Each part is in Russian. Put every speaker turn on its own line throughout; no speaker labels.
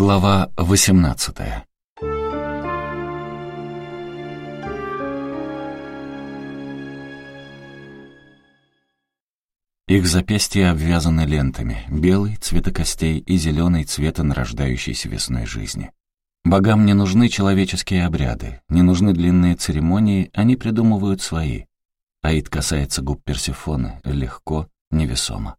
Глава 18 Их запястья обвязаны лентами, белый цвета костей и зеленый цвета нарождающейся весной жизни. Богам не нужны человеческие обряды, не нужны длинные церемонии, они придумывают свои. Аид касается губ Персефоны, легко, невесомо.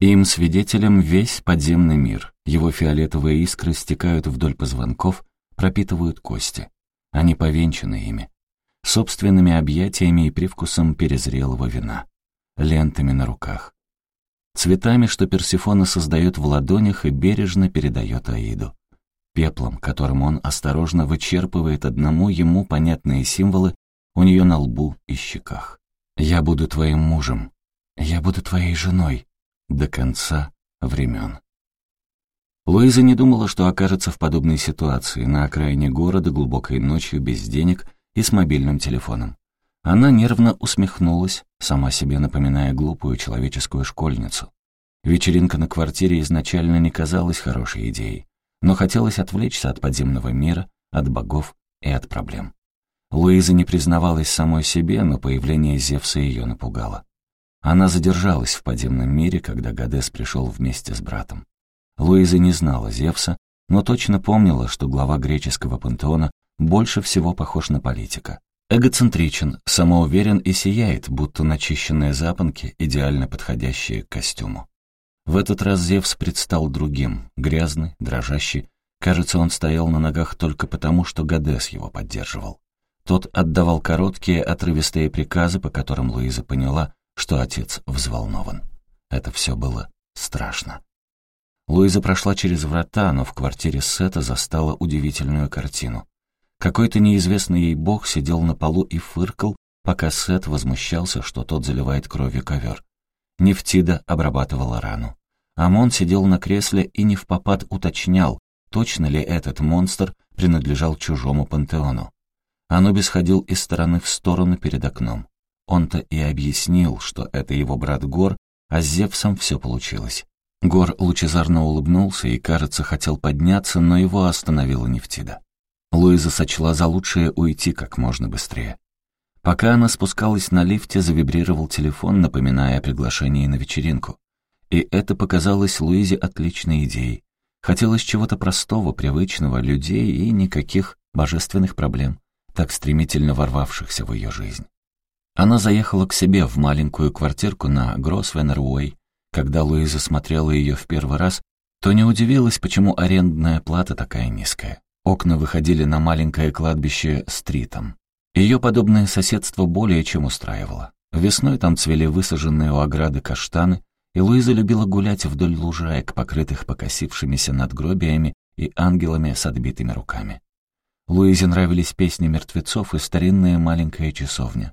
Им свидетелем весь подземный мир. Его фиолетовые искры стекают вдоль позвонков, пропитывают кости. Они повенчаны ими. Собственными объятиями и привкусом перезрелого вина. Лентами на руках. Цветами, что Персифона создает в ладонях и бережно передает Аиду. Пеплом, которым он осторожно вычерпывает одному ему понятные символы у нее на лбу и щеках. «Я буду твоим мужем. Я буду твоей женой. До конца времен». Луиза не думала, что окажется в подобной ситуации на окраине города глубокой ночью без денег и с мобильным телефоном. Она нервно усмехнулась, сама себе напоминая глупую человеческую школьницу. Вечеринка на квартире изначально не казалась хорошей идеей, но хотелось отвлечься от подземного мира, от богов и от проблем. Луиза не признавалась самой себе, но появление Зевса ее напугало. Она задержалась в подземном мире, когда Гадес пришел вместе с братом. Луиза не знала Зевса, но точно помнила, что глава греческого пантеона больше всего похож на политика. Эгоцентричен, самоуверен и сияет, будто начищенные запонки, идеально подходящие к костюму. В этот раз Зевс предстал другим, грязный, дрожащий. Кажется, он стоял на ногах только потому, что Гадес его поддерживал. Тот отдавал короткие, отрывистые приказы, по которым Луиза поняла, что отец взволнован. Это все было страшно. Луиза прошла через врата, но в квартире Сета застала удивительную картину. Какой-то неизвестный ей бог сидел на полу и фыркал, пока Сет возмущался, что тот заливает кровью ковер. Нефтида обрабатывала рану. Амон сидел на кресле и не в попад уточнял, точно ли этот монстр принадлежал чужому пантеону. Анубис ходил из стороны в сторону перед окном. Он-то и объяснил, что это его брат Гор, а с Зевсом все получилось. Гор лучезарно улыбнулся и, кажется, хотел подняться, но его остановила Нефтида. Луиза сочла за лучшее уйти как можно быстрее. Пока она спускалась на лифте, завибрировал телефон, напоминая о приглашении на вечеринку. И это показалось Луизе отличной идеей. Хотелось чего-то простого, привычного, людей и никаких божественных проблем, так стремительно ворвавшихся в ее жизнь. Она заехала к себе в маленькую квартирку на Гроссвеннер-Уэй. Когда Луиза смотрела ее в первый раз, то не удивилась, почему арендная плата такая низкая. Окна выходили на маленькое кладбище стритом. Ее подобное соседство более чем устраивало. Весной там цвели высаженные у ограды каштаны, и Луиза любила гулять вдоль лужаек, покрытых покосившимися надгробиями и ангелами с отбитыми руками. Луизе нравились песни мертвецов и старинная маленькая часовня.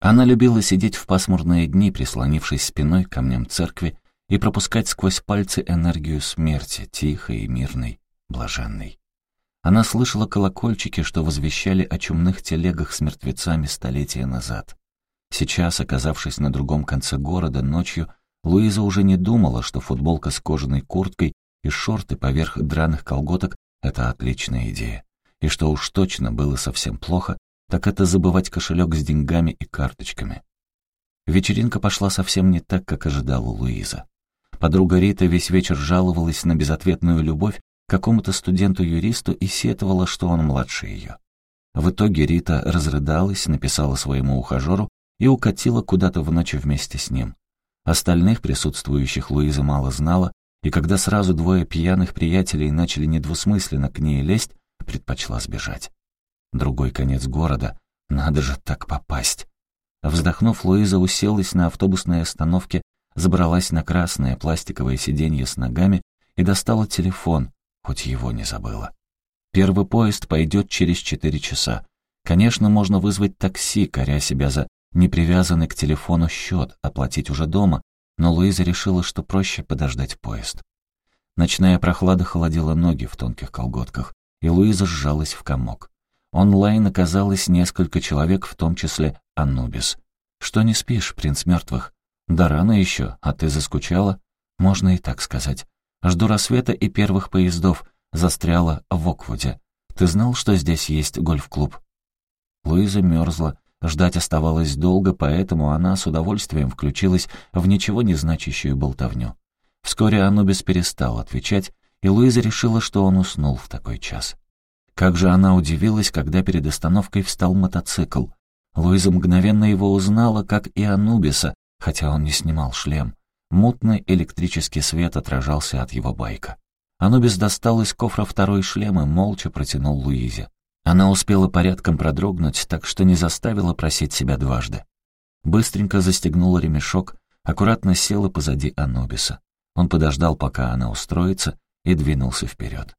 Она любила сидеть в пасмурные дни, прислонившись спиной к камням церкви, и пропускать сквозь пальцы энергию смерти, тихой и мирной, блаженной. Она слышала колокольчики, что возвещали о чумных телегах с мертвецами столетия назад. Сейчас, оказавшись на другом конце города ночью, Луиза уже не думала, что футболка с кожаной курткой и шорты поверх драных колготок — это отличная идея. И что уж точно было совсем плохо, так это забывать кошелек с деньгами и карточками. Вечеринка пошла совсем не так, как ожидала Луиза. Подруга Рита весь вечер жаловалась на безответную любовь какому-то студенту-юристу и сетовала, что он младше ее. В итоге Рита разрыдалась, написала своему ухажеру и укатила куда-то в ночь вместе с ним. Остальных присутствующих Луиза мало знала, и когда сразу двое пьяных приятелей начали недвусмысленно к ней лезть, предпочла сбежать. Другой конец города, надо же так попасть. Вздохнув, Луиза уселась на автобусной остановке, забралась на красное пластиковое сиденье с ногами и достала телефон, хоть его не забыла. Первый поезд пойдет через четыре часа. Конечно, можно вызвать такси, коря себя за непривязанный к телефону счет, оплатить уже дома, но Луиза решила, что проще подождать поезд. Ночная прохлада холодила ноги в тонких колготках, и Луиза сжалась в комок. Онлайн оказалось несколько человек, в том числе Анубис. «Что не спишь, принц мертвых? Да рано еще, а ты заскучала?» «Можно и так сказать. Жду рассвета и первых поездов. застряла в Оквуде. Ты знал, что здесь есть гольф-клуб?» Луиза мерзла, ждать оставалось долго, поэтому она с удовольствием включилась в ничего не значащую болтовню. Вскоре Анубис перестал отвечать, и Луиза решила, что он уснул в такой час. Как же она удивилась, когда перед остановкой встал мотоцикл. Луиза мгновенно его узнала, как и Анубиса, хотя он не снимал шлем. Мутный электрический свет отражался от его байка. Анубис достал из кофра второй шлем и молча протянул Луизе. Она успела порядком продрогнуть, так что не заставила просить себя дважды. Быстренько застегнула ремешок, аккуратно села позади Анубиса. Он подождал, пока она устроится, и двинулся вперед.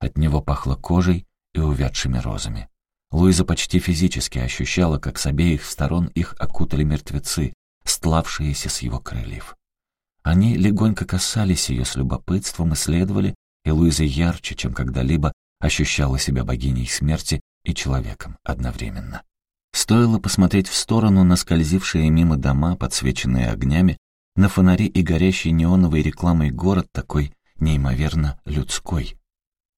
От него пахло кожей и увядшими розами. Луиза почти физически ощущала, как с обеих сторон их окутали мертвецы, стлавшиеся с его крыльев. Они легонько касались ее с любопытством, исследовали, и Луиза ярче, чем когда-либо, ощущала себя богиней смерти и человеком одновременно. Стоило посмотреть в сторону на скользившие мимо дома, подсвеченные огнями, на фонари и горящий неоновой рекламой город такой неимоверно людской.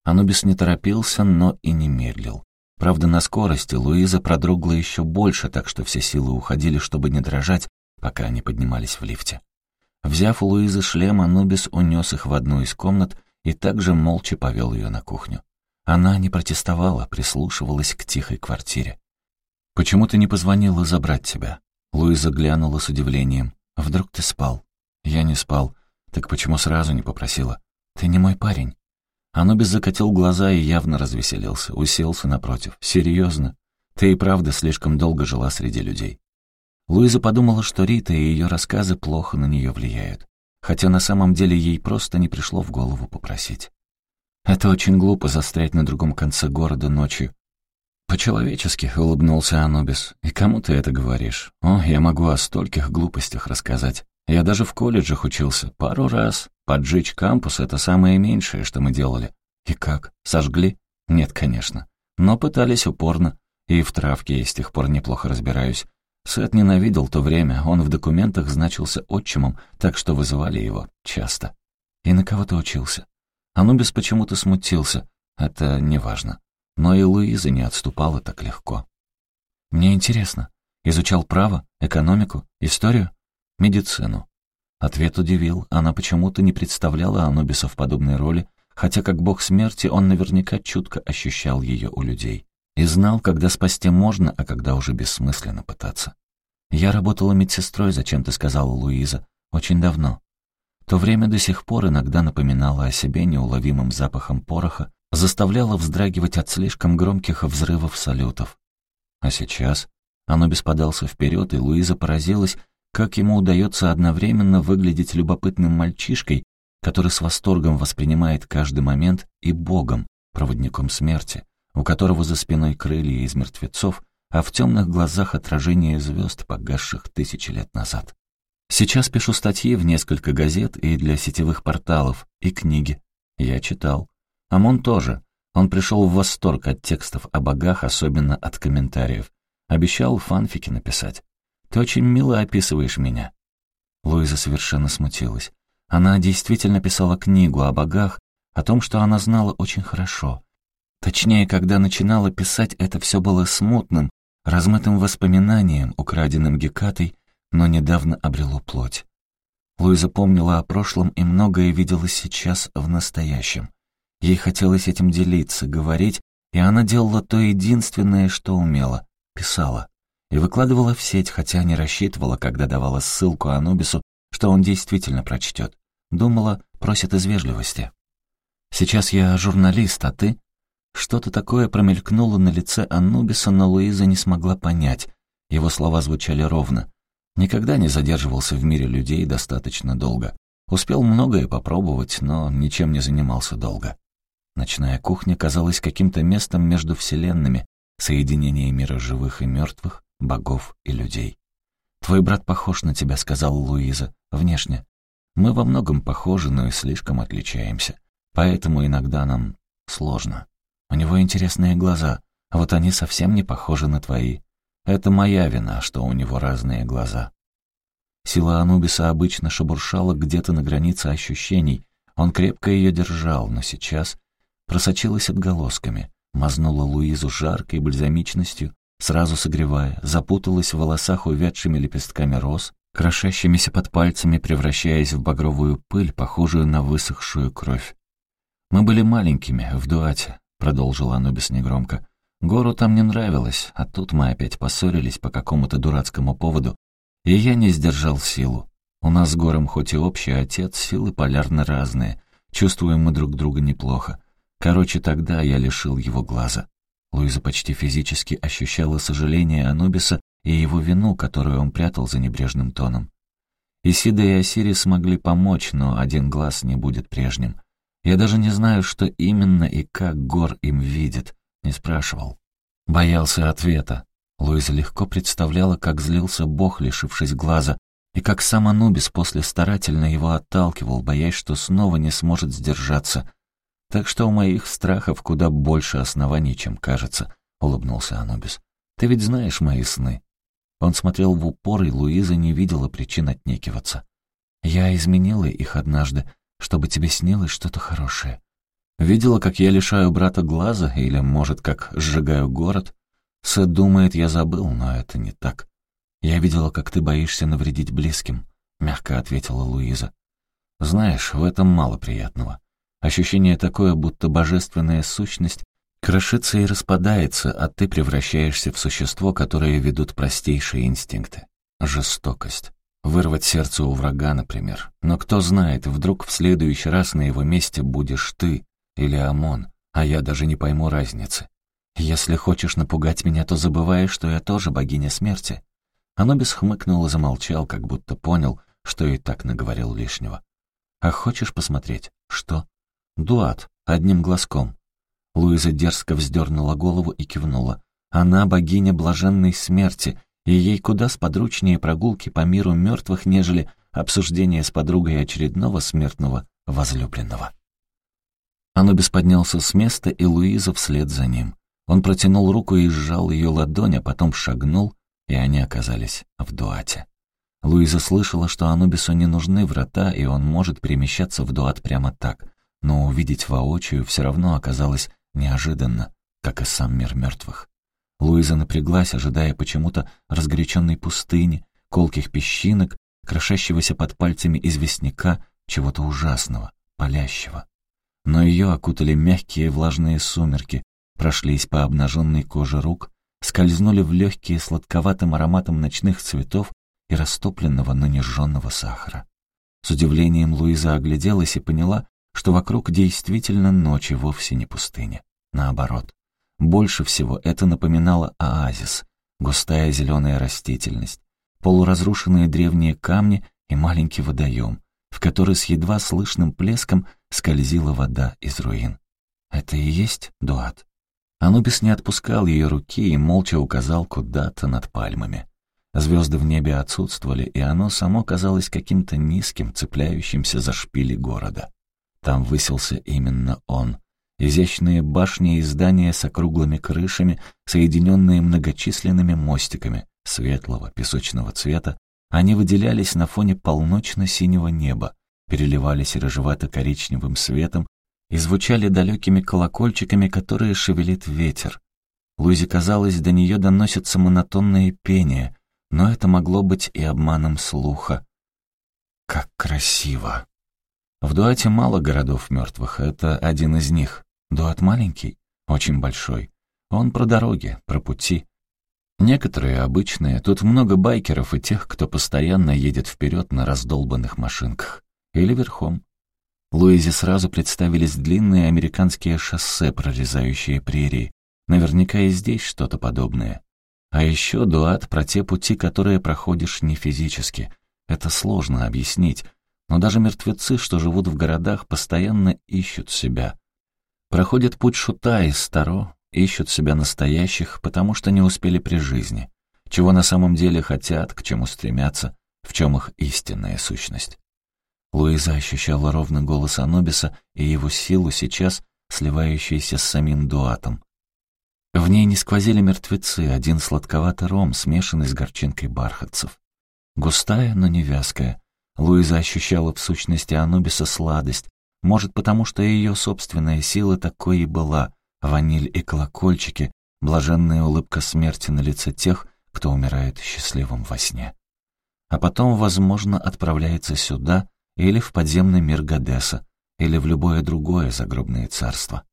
Анубис не торопился, но и не медлил. Правда, на скорости Луиза продрогла еще больше, так что все силы уходили, чтобы не дрожать, пока они поднимались в лифте. Взяв у Луизы шлем, Анубис унес их в одну из комнат и также молча повел ее на кухню. Она не протестовала, прислушивалась к тихой квартире. «Почему ты не позвонила забрать тебя?» Луиза глянула с удивлением. «Вдруг ты спал?» «Я не спал. Так почему сразу не попросила?» «Ты не мой парень». Анубис закатил глаза и явно развеселился, уселся напротив. «Серьезно? Ты и правда слишком долго жила среди людей». Луиза подумала, что Рита и ее рассказы плохо на нее влияют, хотя на самом деле ей просто не пришло в голову попросить. Это очень глупо застрять на другом конце города ночью. «По-человечески», — улыбнулся Анубис. «И кому ты это говоришь? О, я могу о стольких глупостях рассказать. Я даже в колледжах учился пару раз. Поджечь кампус — это самое меньшее, что мы делали. И как? Сожгли? Нет, конечно. Но пытались упорно. И в травке я с тех пор неплохо разбираюсь. Сет ненавидел то время, он в документах значился отчимом, так что вызывали его часто. И на кого ты учился? Анубис почему-то смутился. Это неважно. Но и Луиза не отступала так легко. Мне интересно. Изучал право, экономику, историю, медицину. Ответ удивил, она почему-то не представляла Анубиса в подобной роли, хотя как бог смерти он наверняка чутко ощущал ее у людей. И знал, когда спасти можно, а когда уже бессмысленно пытаться. «Я работала медсестрой, зачем ты сказала Луиза, очень давно. То время до сих пор иногда напоминало о себе неуловимым запахом пороха, заставляло вздрагивать от слишком громких взрывов салютов. А сейчас Анубис подался вперед, и Луиза поразилась, как ему удается одновременно выглядеть любопытным мальчишкой, который с восторгом воспринимает каждый момент, и Богом, проводником смерти, у которого за спиной крылья из мертвецов, а в темных глазах отражение звезд, погасших тысячи лет назад. Сейчас пишу статьи в несколько газет и для сетевых порталов, и книги. Я читал. Амон тоже. Он пришел в восторг от текстов о богах, особенно от комментариев. Обещал фанфики написать. Ты очень мило описываешь меня». Луиза совершенно смутилась. Она действительно писала книгу о богах, о том, что она знала очень хорошо. Точнее, когда начинала писать, это все было смутным, размытым воспоминанием, украденным Гекатой, но недавно обрело плоть. Луиза помнила о прошлом и многое видела сейчас в настоящем. Ей хотелось этим делиться, говорить, и она делала то единственное, что умела — писала и выкладывала в сеть, хотя не рассчитывала, когда давала ссылку Анубису, что он действительно прочтет. Думала, просит из вежливости. «Сейчас я журналист, а ты?» Что-то такое промелькнуло на лице Анубиса, но Луиза не смогла понять. Его слова звучали ровно. Никогда не задерживался в мире людей достаточно долго. Успел многое попробовать, но ничем не занимался долго. Ночная кухня казалась каким-то местом между вселенными, соединение мира живых и мертвых, богов и людей. «Твой брат похож на тебя», — сказала Луиза, — «внешне. Мы во многом похожи, но и слишком отличаемся. Поэтому иногда нам сложно. У него интересные глаза, а вот они совсем не похожи на твои. Это моя вина, что у него разные глаза». Сила Анубиса обычно шебуршала где-то на границе ощущений. Он крепко ее держал, но сейчас просочилась отголосками, мазнула Луизу жаркой бальзамичностью, сразу согревая, запуталась в волосах увядшими лепестками роз, крошащимися под пальцами, превращаясь в багровую пыль, похожую на высохшую кровь. «Мы были маленькими, в дуате», — продолжила Анубис негромко. «Гору там не нравилось, а тут мы опять поссорились по какому-то дурацкому поводу, и я не сдержал силу. У нас с Гором хоть и общий отец, силы полярно разные, чувствуем мы друг друга неплохо. Короче, тогда я лишил его глаза». Луиза почти физически ощущала сожаление Анубиса и его вину, которую он прятал за небрежным тоном. Исида и Осирис смогли помочь, но один глаз не будет прежним. Я даже не знаю, что именно и как Гор им видит, не спрашивал. Боялся ответа. Луиза легко представляла, как злился Бог, лишившись глаза, и как сам Анубис после старательно его отталкивал, боясь, что снова не сможет сдержаться. Так что у моих страхов куда больше оснований, чем кажется, — улыбнулся Анубис. Ты ведь знаешь мои сны. Он смотрел в упор, и Луиза не видела причин отнекиваться. «Я изменила их однажды, чтобы тебе снилось что-то хорошее. Видела, как я лишаю брата глаза, или, может, как сжигаю город? Сэд думает, я забыл, но это не так. Я видела, как ты боишься навредить близким», — мягко ответила Луиза. «Знаешь, в этом мало приятного. Ощущение такое, будто божественная сущность Крошится и распадается, а ты превращаешься в существо, которое ведут простейшие инстинкты. Жестокость. Вырвать сердце у врага, например. Но кто знает, вдруг в следующий раз на его месте будешь ты или Амон, а я даже не пойму разницы. Если хочешь напугать меня, то забывай, что я тоже богиня смерти. Анубис хмыкнул и замолчал, как будто понял, что и так наговорил лишнего. А хочешь посмотреть? Что? Дуат, одним глазком. Луиза дерзко вздернула голову и кивнула. Она богиня блаженной смерти, и ей куда сподручнее прогулки по миру мертвых, нежели обсуждение с подругой очередного смертного возлюбленного. Анубис поднялся с места, и Луиза вслед за ним. Он протянул руку и сжал ее ладонь, а потом шагнул, и они оказались в дуате. Луиза слышала, что Анубису не нужны врата, и он может перемещаться в дуат прямо так, но увидеть воочию все равно оказалось неожиданно, как и сам мир мертвых. Луиза напряглась, ожидая почему-то разгоряченной пустыни, колких песчинок, крошащегося под пальцами известняка, чего-то ужасного, палящего. Но ее окутали мягкие влажные сумерки, прошлись по обнаженной коже рук, скользнули в легкие сладковатым ароматом ночных цветов и растопленного, но сахара. С удивлением Луиза огляделась и поняла, что вокруг действительно ночи вовсе не пустыня. Наоборот. Больше всего это напоминало оазис, густая зеленая растительность, полуразрушенные древние камни и маленький водоем, в который с едва слышным плеском скользила вода из руин. Это и есть Дуат. Анубис не отпускал ее руки и молча указал куда-то над пальмами. Звезды в небе отсутствовали, и оно само казалось каким-то низким, цепляющимся за шпили города. Там высился именно он. Изящные башни и здания с округлыми крышами, соединенные многочисленными мостиками светлого песочного цвета, они выделялись на фоне полночно-синего неба, переливались рыжевато-коричневым светом и звучали далекими колокольчиками, которые шевелит ветер. Луизе казалось, до нее доносится монотонное пение, но это могло быть и обманом слуха. «Как красиво!» В Дуате мало городов мертвых, это один из них. Дуат маленький, очень большой. Он про дороги, про пути. Некоторые обычные, тут много байкеров и тех, кто постоянно едет вперед на раздолбанных машинках. Или верхом. Луизе сразу представились длинные американские шоссе, прорезающие прерии. Наверняка и здесь что-то подобное. А еще дуат про те пути, которые проходишь не физически. Это сложно объяснить, но даже мертвецы, что живут в городах, постоянно ищут себя. Проходят путь шута из старо, ищут себя настоящих, потому что не успели при жизни. Чего на самом деле хотят, к чему стремятся, в чем их истинная сущность. Луиза ощущала ровно голос Анубиса и его силу сейчас, сливающуюся с самим дуатом. В ней не сквозили мертвецы, один сладковатый ром, смешанный с горчинкой бархатцев. Густая, но не вязкая, Луиза ощущала в сущности Анубиса сладость, Может, потому что ее собственная сила такой и была, ваниль и колокольчики, блаженная улыбка смерти на лице тех, кто умирает счастливым во сне. А потом, возможно, отправляется сюда или в подземный мир Гадеса, или в любое другое загробное царство.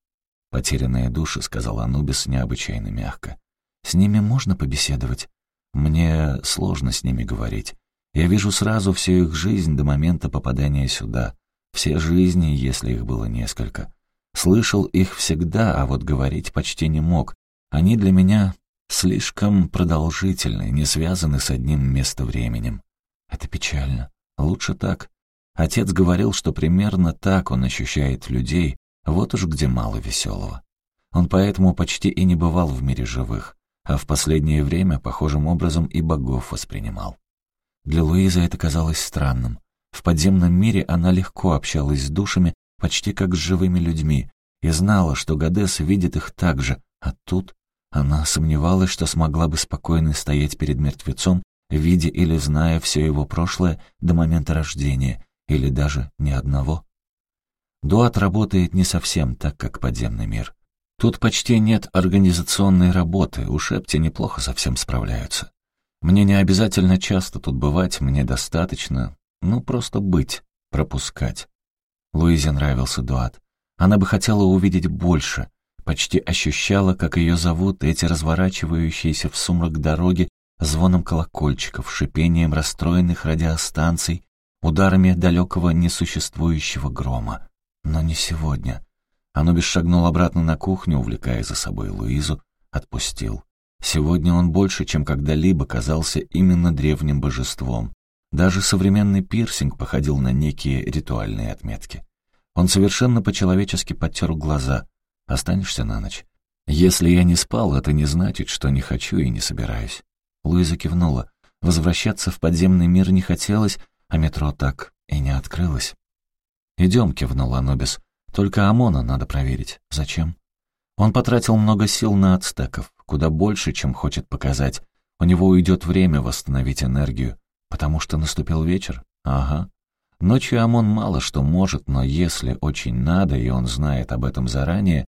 «Потерянные души», — сказал Анубис необычайно мягко. «С ними можно побеседовать? Мне сложно с ними говорить. Я вижу сразу всю их жизнь до момента попадания сюда. Все жизни, если их было несколько. Слышал их всегда, а вот говорить почти не мог. Они для меня слишком продолжительны, не связаны с одним местовременем. Это печально. Лучше так. Отец говорил, что примерно так он ощущает людей, вот уж где мало веселого. Он поэтому почти и не бывал в мире живых, а в последнее время похожим образом и богов воспринимал. Для Луизы это казалось странным. В подземном мире она легко общалась с душами, почти как с живыми людьми, и знала, что Гадес видит их так же, а тут она сомневалась, что смогла бы спокойно стоять перед мертвецом, видя или зная все его прошлое до момента рождения, или даже ни одного. Дуат работает не совсем так, как подземный мир. Тут почти нет организационной работы, у Шепти неплохо совсем справляются. Мне не обязательно часто тут бывать, мне достаточно, ну, просто быть, пропускать. Луизе нравился Дуат. Она бы хотела увидеть больше, почти ощущала, как ее зовут эти разворачивающиеся в сумрак дороги звоном колокольчиков, шипением расстроенных радиостанций, ударами далекого несуществующего грома. Но не сегодня. Анубис шагнул обратно на кухню, увлекая за собой Луизу, отпустил. Сегодня он больше, чем когда-либо казался именно древним божеством. Даже современный пирсинг походил на некие ритуальные отметки. Он совершенно по-человечески подтер глаза. «Останешься на ночь?» «Если я не спал, это не значит, что не хочу и не собираюсь». Луиза кивнула. Возвращаться в подземный мир не хотелось, а метро так и не открылось. «Идем», — кивнул Анубис. «Только Амона надо проверить. Зачем?» Он потратил много сил на ацтеков, куда больше, чем хочет показать. У него уйдет время восстановить энергию. Потому что наступил вечер? Ага. Ночью Амон мало что может, но если очень надо, и он знает об этом заранее,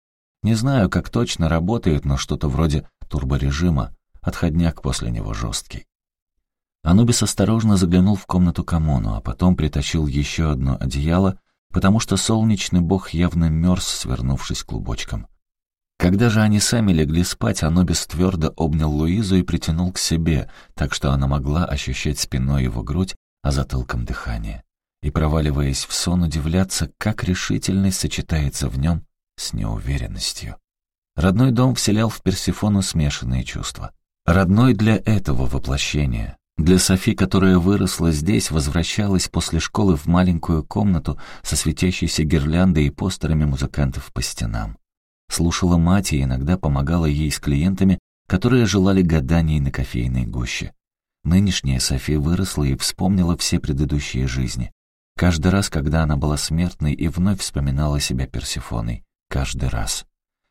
не знаю, как точно работает, но что-то вроде турборежима, отходняк после него жесткий. Анубис осторожно заглянул в комнату Камону, а потом притащил еще одно одеяло, потому что солнечный бог явно мерз, свернувшись клубочком. Когда же они сами легли спать, Анубис твердо обнял Луизу и притянул к себе, так что она могла ощущать спиной его грудь, а затылком дыхание. И, проваливаясь в сон, удивляться, как решительность сочетается в нем с неуверенностью. Родной дом вселял в Персифону смешанные чувства. Родной для этого воплощения, для Софи, которая выросла здесь, возвращалась после школы в маленькую комнату со светящейся гирляндой и постерами музыкантов по стенам. Слушала мать и иногда помогала ей с клиентами, которые желали гаданий на кофейной гуще. Нынешняя Софи выросла и вспомнила все предыдущие жизни. Каждый раз, когда она была смертной и вновь вспоминала себя Персифоной. Каждый раз.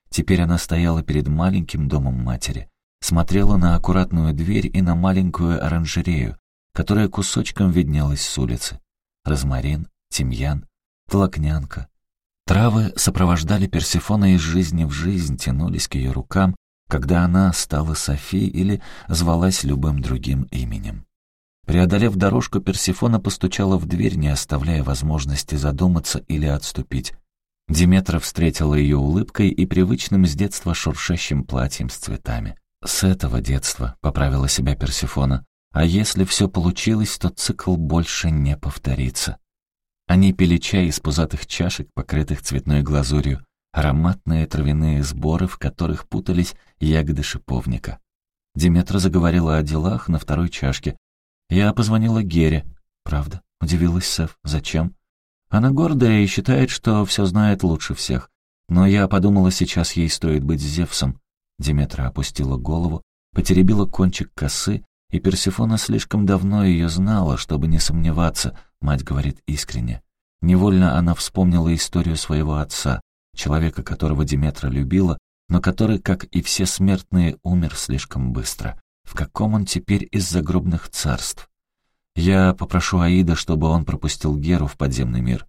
Теперь она стояла перед маленьким домом матери, смотрела на аккуратную дверь и на маленькую оранжерею, которая кусочком виднелась с улицы. Розмарин, тимьян, толокнянка. Травы сопровождали Персифона из жизни в жизнь, тянулись к ее рукам, когда она стала Софи или звалась любым другим именем. Преодолев дорожку, Персифона постучала в дверь, не оставляя возможности задуматься или отступить. Диметра встретила ее улыбкой и привычным с детства шуршащим платьем с цветами. «С этого детства», — поправила себя Персифона. «А если все получилось, то цикл больше не повторится». Они пили чай из пузатых чашек, покрытых цветной глазурью, ароматные травяные сборы, в которых путались ягоды шиповника. Диметра заговорила о делах на второй чашке. Я позвонила Гере. «Правда?» — удивилась Сеф. «Зачем?» «Она гордая и считает, что все знает лучше всех. Но я подумала, сейчас ей стоит быть Зевсом. Диметра опустила голову, потеребила кончик косы, и Персифона слишком давно ее знала, чтобы не сомневаться, мать говорит искренне. Невольно она вспомнила историю своего отца, человека, которого Диметра любила, но который, как и все смертные, умер слишком быстро. В каком он теперь из загробных царств? Я попрошу Аида, чтобы он пропустил Геру в подземный мир.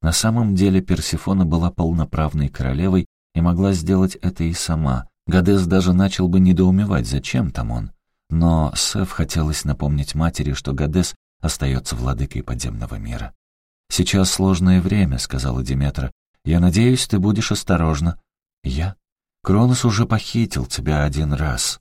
На самом деле Персифона была полноправной королевой и могла сделать это и сама. Гадес даже начал бы недоумевать, зачем там он. Но Сеф хотелось напомнить матери, что Гадес остается владыкой подземного мира. «Сейчас сложное время», — сказала Диметра. «Я надеюсь, ты будешь осторожна». «Я? Кронос уже похитил тебя один раз».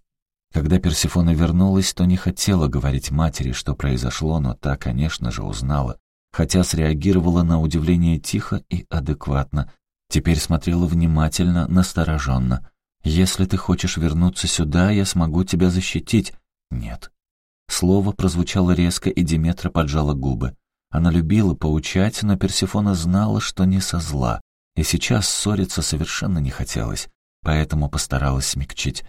Когда Персифона вернулась, то не хотела говорить матери, что произошло, но та, конечно же, узнала, хотя среагировала на удивление тихо и адекватно. Теперь смотрела внимательно, настороженно. «Если ты хочешь вернуться сюда, я смогу тебя защитить». «Нет». Слово прозвучало резко, и Диметра поджала губы. Она любила поучать, но Персифона знала, что не со зла, и сейчас ссориться совершенно не хотелось, поэтому постаралась смягчить.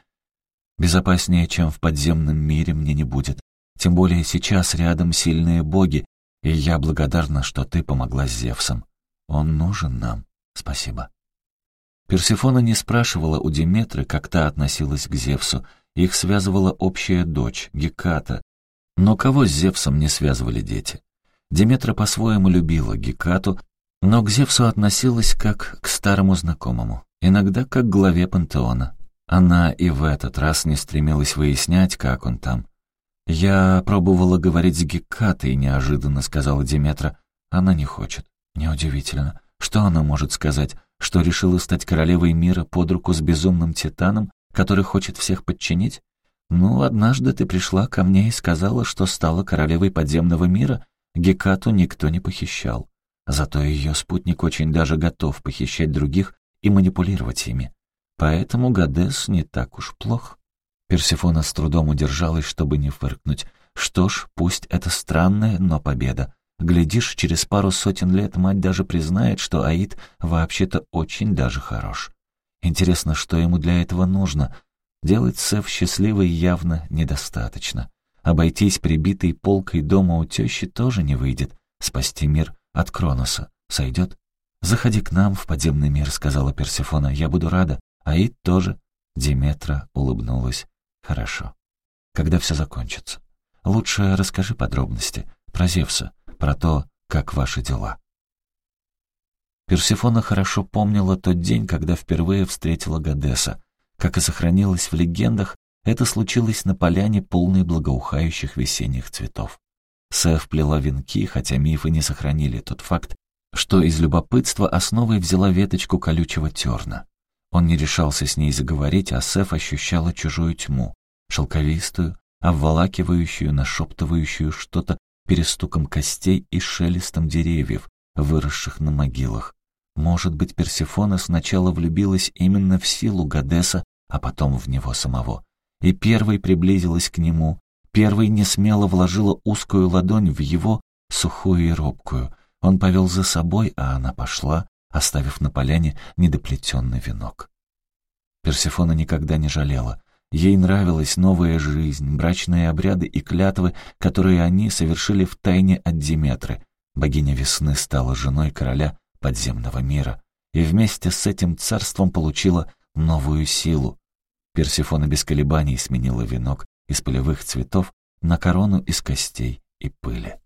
«Безопаснее, чем в подземном мире, мне не будет. Тем более сейчас рядом сильные боги, и я благодарна, что ты помогла с Зевсом. Он нужен нам. Спасибо». Персифона не спрашивала у Диметры, как та относилась к Зевсу. Их связывала общая дочь, Геката. Но кого с Зевсом не связывали дети? Диметра по-своему любила Гекату, но к Зевсу относилась как к старому знакомому, иногда как к главе пантеона. Она и в этот раз не стремилась выяснять, как он там. «Я пробовала говорить с Гекатой», — неожиданно сказала Диметра. «Она не хочет. Неудивительно. Что она может сказать? Что решила стать королевой мира под руку с безумным титаном, который хочет всех подчинить? Ну, однажды ты пришла ко мне и сказала, что стала королевой подземного мира, Гекату никто не похищал. Зато ее спутник очень даже готов похищать других и манипулировать ими. Поэтому Гадес не так уж плох. Персифона с трудом удержалась, чтобы не фыркнуть. Что ж, пусть это странная, но победа. Глядишь, через пару сотен лет мать даже признает, что Аид вообще-то очень даже хорош. Интересно, что ему для этого нужно? Делать Сев счастливой явно недостаточно. Обойтись прибитой полкой дома у тещи тоже не выйдет. Спасти мир от Кроноса сойдет? «Заходи к нам в подземный мир», — сказала Персифона. «Я буду рада. Аид тоже». Диметра улыбнулась. «Хорошо. Когда все закончится. Лучше расскажи подробности про Зевса, про то, как ваши дела». Персифона хорошо помнила тот день, когда впервые встретила Гадеса. Как и сохранилось в легендах, это случилось на поляне, полной благоухающих весенних цветов. Сэв плела венки, хотя мифы не сохранили тот факт, что из любопытства основой взяла веточку колючего терна. Он не решался с ней заговорить, а Сэф ощущала чужую тьму, шелковистую, обволакивающую, нашептывающую что-то перестуком костей и шелестом деревьев, выросших на могилах. Может быть, Персефона сначала влюбилась именно в силу Гадеса, а потом в него самого и первой приблизилась к нему, первой несмело вложила узкую ладонь в его сухую и робкую. Он повел за собой, а она пошла, оставив на поляне недоплетенный венок. Персефона никогда не жалела. Ей нравилась новая жизнь, брачные обряды и клятвы, которые они совершили в тайне от Диметры. Богиня весны стала женой короля подземного мира и вместе с этим царством получила новую силу, Персифона без колебаний сменила венок из полевых цветов на корону из костей и пыли.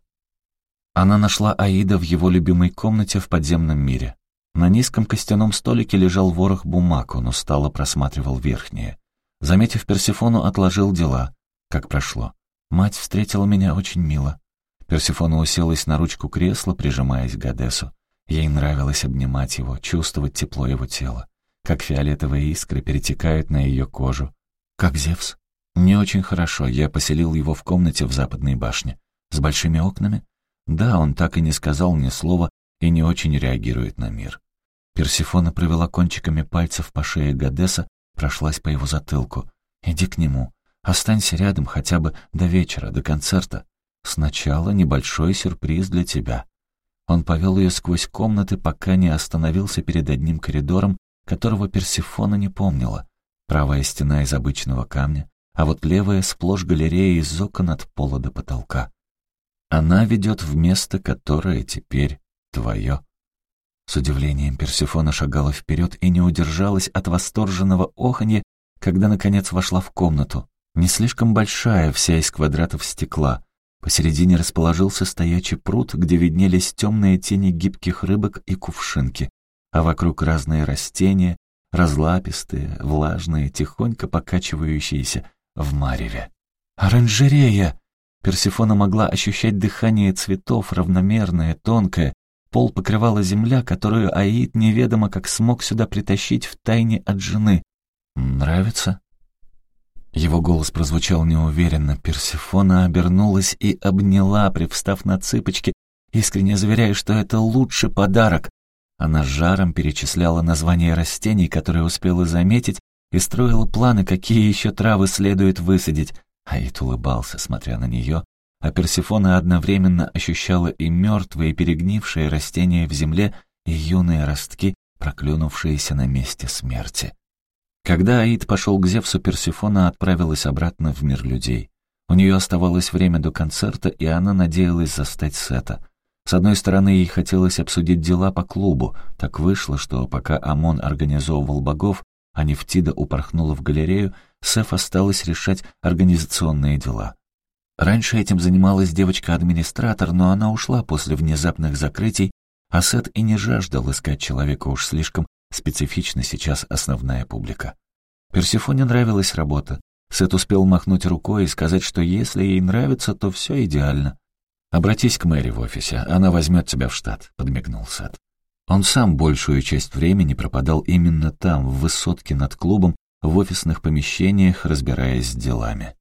Она нашла Аида в его любимой комнате в подземном мире. На низком костяном столике лежал ворох бумаг, он устало просматривал верхние. Заметив Персифону, отложил дела. Как прошло? Мать встретила меня очень мило. Персифона уселась на ручку кресла, прижимаясь к Гадесу. Ей нравилось обнимать его, чувствовать тепло его тела как фиолетовые искры перетекают на ее кожу. Как Зевс. Не очень хорошо, я поселил его в комнате в западной башне. С большими окнами? Да, он так и не сказал ни слова и не очень реагирует на мир. Персифона провела кончиками пальцев по шее Гадеса, прошлась по его затылку. «Иди к нему. Останься рядом хотя бы до вечера, до концерта. Сначала небольшой сюрприз для тебя». Он повел ее сквозь комнаты, пока не остановился перед одним коридором, которого Персифона не помнила. Правая стена из обычного камня, а вот левая сплошь галерея из окон от пола до потолка. Она ведет в место, которое теперь твое. С удивлением Персифона шагала вперед и не удержалась от восторженного оханья, когда, наконец, вошла в комнату. Не слишком большая, вся из квадратов стекла. Посередине расположился стоячий пруд, где виднелись темные тени гибких рыбок и кувшинки, а вокруг разные растения, разлапистые, влажные, тихонько покачивающиеся в мареве. «Оранжерея!» Персифона могла ощущать дыхание цветов, равномерное, тонкое. Пол покрывала земля, которую Аид неведомо как смог сюда притащить в тайне от жены. «Нравится?» Его голос прозвучал неуверенно. Персифона обернулась и обняла, привстав на цыпочки, искренне заверяя, что это лучший подарок. Она с жаром перечисляла названия растений, которые успела заметить, и строила планы, какие еще травы следует высадить. Аид улыбался, смотря на нее, а Персифона одновременно ощущала и мертвые, и перегнившие растения в земле, и юные ростки, проклюнувшиеся на месте смерти. Когда Аид пошел к Зевсу, Персифона отправилась обратно в мир людей. У нее оставалось время до концерта, и она надеялась застать Сета. С одной стороны, ей хотелось обсудить дела по клубу. Так вышло, что пока Амон организовывал богов, а Нефтида упорхнула в галерею, Сеф осталось решать организационные дела. Раньше этим занималась девочка-администратор, но она ушла после внезапных закрытий, а Сет и не жаждал искать человека уж слишком специфично сейчас основная публика. Персифоне нравилась работа. Сет успел махнуть рукой и сказать, что если ей нравится, то все идеально. «Обратись к Мэри в офисе, она возьмет тебя в штат», — подмигнул Сет. Он сам большую часть времени пропадал именно там, в высотке над клубом, в офисных помещениях, разбираясь с делами.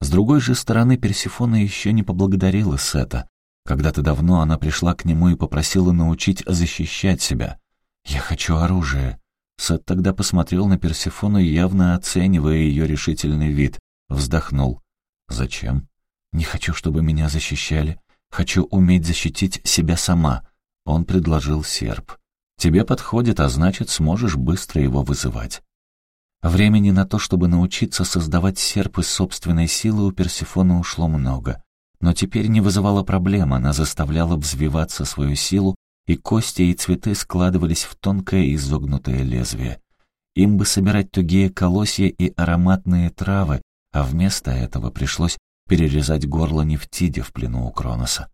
С другой же стороны, Персифона еще не поблагодарила Сета. Когда-то давно она пришла к нему и попросила научить защищать себя. «Я хочу оружие». Сет тогда посмотрел на Персифону, явно оценивая ее решительный вид. Вздохнул. «Зачем?» Не хочу, чтобы меня защищали. Хочу уметь защитить себя сама. Он предложил серп. Тебе подходит, а значит, сможешь быстро его вызывать. Времени на то, чтобы научиться создавать серп из собственной силы, у Персифона ушло много. Но теперь не вызывала проблем, она заставляла взвиваться свою силу, и кости и цветы складывались в тонкое изогнутое лезвие. Им бы собирать тугие колосья и ароматные травы, а вместо этого пришлось перерезать горло Нефтиде в плену у Кроноса.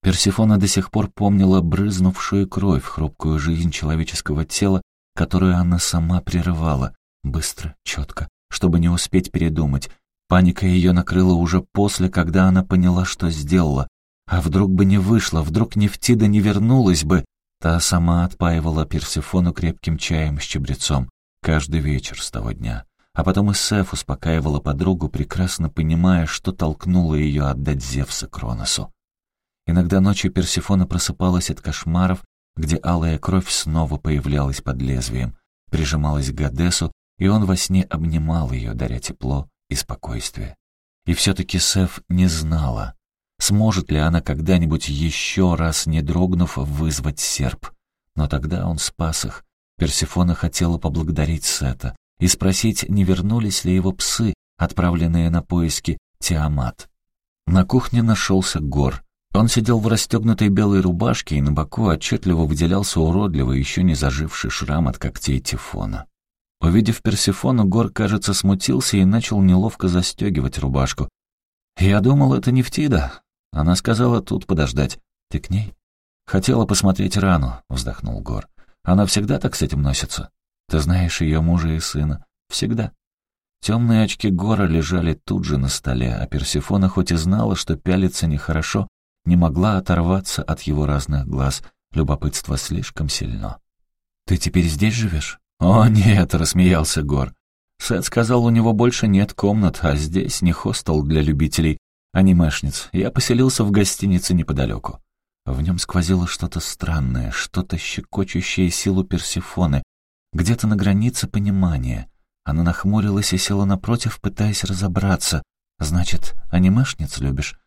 Персифона до сих пор помнила брызнувшую кровь, хрупкую жизнь человеческого тела, которую она сама прерывала, быстро, четко, чтобы не успеть передумать. Паника ее накрыла уже после, когда она поняла, что сделала. А вдруг бы не вышло, вдруг Нефтида не вернулась бы. Та сама отпаивала Персифону крепким чаем с чабрецом каждый вечер с того дня. А потом и Сеф успокаивала подругу, прекрасно понимая, что толкнуло ее отдать Зевса Кроносу. Иногда ночью Персифона просыпалась от кошмаров, где алая кровь снова появлялась под лезвием, прижималась к Гадесу, и он во сне обнимал ее, даря тепло и спокойствие. И все-таки Сеф не знала, сможет ли она когда-нибудь еще раз, не дрогнув, вызвать серп. Но тогда он спас их. Персифона хотела поблагодарить Сета, и спросить, не вернулись ли его псы, отправленные на поиски Тиамат. На кухне нашелся Гор. Он сидел в расстегнутой белой рубашке, и на боку отчетливо выделялся уродливый, еще не заживший шрам от когтей Тифона. Увидев Персифону, Гор, кажется, смутился и начал неловко застегивать рубашку. «Я думал, это Нефтида». Она сказала, тут подождать. «Ты к ней?» «Хотела посмотреть рану», — вздохнул Гор. «Она всегда так с этим носится?» Ты знаешь ее мужа и сына. Всегда. Темные очки Гора лежали тут же на столе, а Персифона хоть и знала, что пялиться нехорошо, не могла оторваться от его разных глаз. Любопытство слишком сильно. «Ты теперь здесь живешь?» «О, нет», — рассмеялся Гор. Сет сказал, у него больше нет комнат, а здесь не хостел для любителей анимешниц. Я поселился в гостинице неподалеку. В нем сквозило что-то странное, что-то щекочущее силу Персифоны, где-то на границе понимания. Она нахмурилась и села напротив, пытаясь разобраться. «Значит, анимешниц любишь?»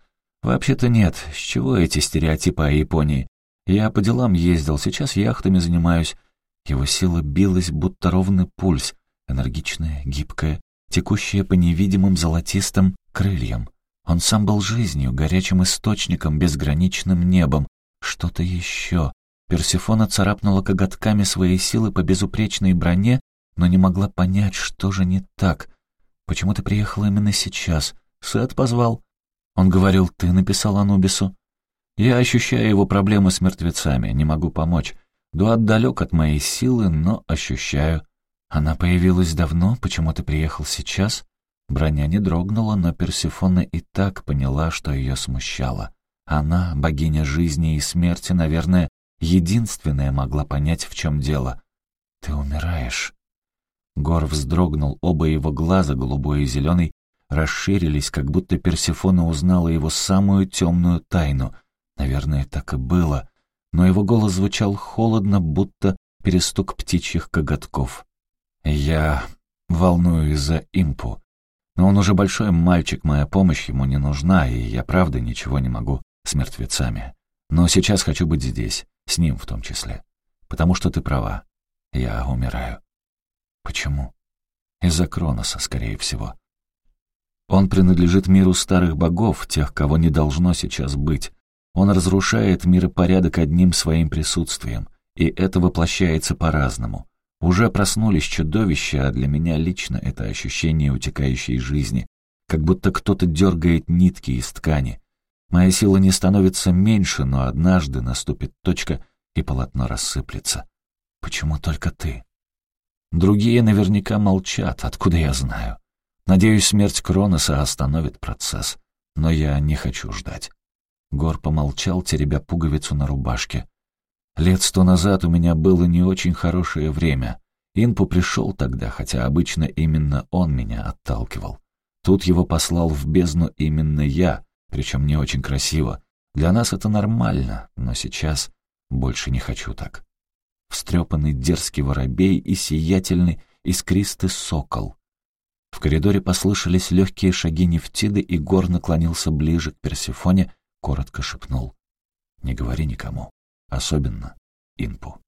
«Вообще-то нет. С чего эти стереотипы о Японии? Я по делам ездил, сейчас яхтами занимаюсь». Его сила билась, будто ровный пульс, энергичная, гибкая, текущая по невидимым золотистым крыльям. Он сам был жизнью, горячим источником, безграничным небом. Что-то еще, Персифона царапнула коготками своей силы по безупречной броне, но не могла понять, что же не так. «Почему ты приехала именно сейчас? Сет позвал?» Он говорил, ты написал Анубису? Я ощущаю его проблемы с мертвецами, не могу помочь. Дуат далек от моей силы, но ощущаю. Она появилась давно, почему ты приехал сейчас? Броня не дрогнула, но Персифона и так поняла, что ее смущало. Она, богиня жизни и смерти, наверное, единственная могла понять, в чем дело. «Ты умираешь». Гор вздрогнул, оба его глаза, голубой и зеленый, расширились, как будто Персифона узнала его самую темную тайну. Наверное, так и было, но его голос звучал холодно, будто перестук птичьих коготков. «Я волную из-за импу. Но он уже большой мальчик, моя помощь ему не нужна, и я правда ничего не могу с мертвецами. Но сейчас хочу быть здесь, с ним в том числе. Потому что ты права. Я умираю. Почему? Из-за Кроноса, скорее всего. Он принадлежит миру старых богов, тех, кого не должно сейчас быть. Он разрушает миропорядок одним своим присутствием, и это воплощается по-разному. Уже проснулись чудовища, а для меня лично это ощущение утекающей жизни, как будто кто-то дергает нитки из ткани. Моя сила не становится меньше, но однажды наступит точка, и полотно рассыплется. Почему только ты? Другие наверняка молчат, откуда я знаю. Надеюсь, смерть Кроноса остановит процесс, но я не хочу ждать. Гор помолчал, теребя пуговицу на рубашке. Лет сто назад у меня было не очень хорошее время. Инпу пришел тогда, хотя обычно именно он меня отталкивал. Тут его послал в бездну именно я, причем не очень красиво. Для нас это нормально, но сейчас больше не хочу так. Встрепанный дерзкий воробей и сиятельный искристый сокол. В коридоре послышались легкие шаги Нефтиды, и Гор наклонился ближе к Персифоне, коротко шепнул. «Не говори никому, особенно Инпу».